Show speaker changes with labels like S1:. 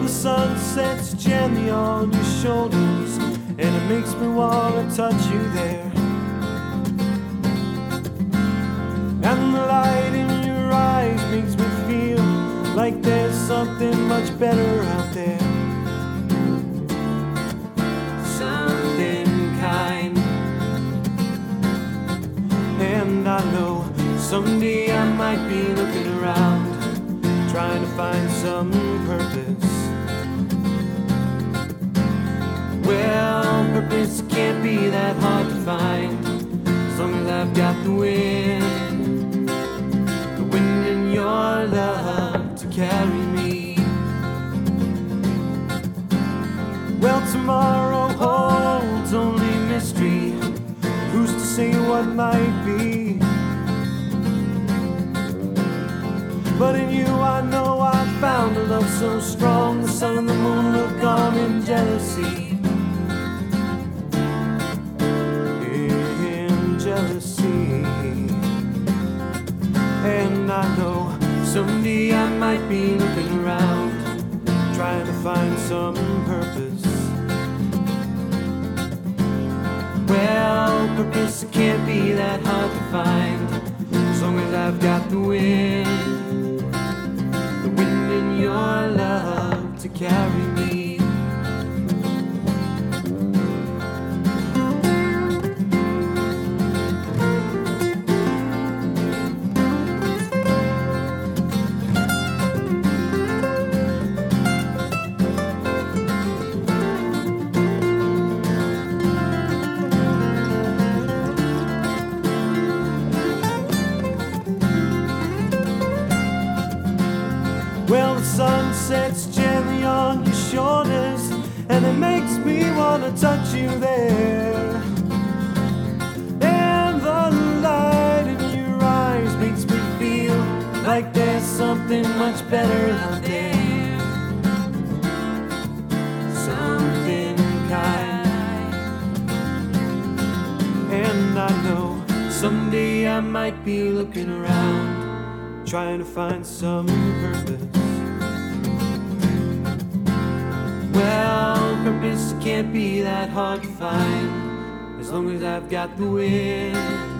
S1: the sun sets gently on your shoulders, and it makes me wanna touch you there. And the light in your eyes makes me feel like there's something much better out there. Something kind. And I know someday I might be looking around, trying to find some purpose. Well, purpose can't be that hard to find, as long as I've got the wind, the wind in your love to carry me. Well, tomorrow holds only mystery. Who's to say what might be? But in you, I know I found a love so strong. The sun and the moon look on in jealousy. In jealousy. And I know someday I might be looking around, trying to find some purpose. Well, purpose can't be that hard to find, as long as I've got the wind, to carry me. Well, the sun sets on your shoulders, and it makes me wanna touch you there. And the light in your eyes makes me feel like there's something much better out there. Something kind. And I know someday I might be looking around, trying to find some purpose. Purpose can't be that hard to find, as long as I've got the wind,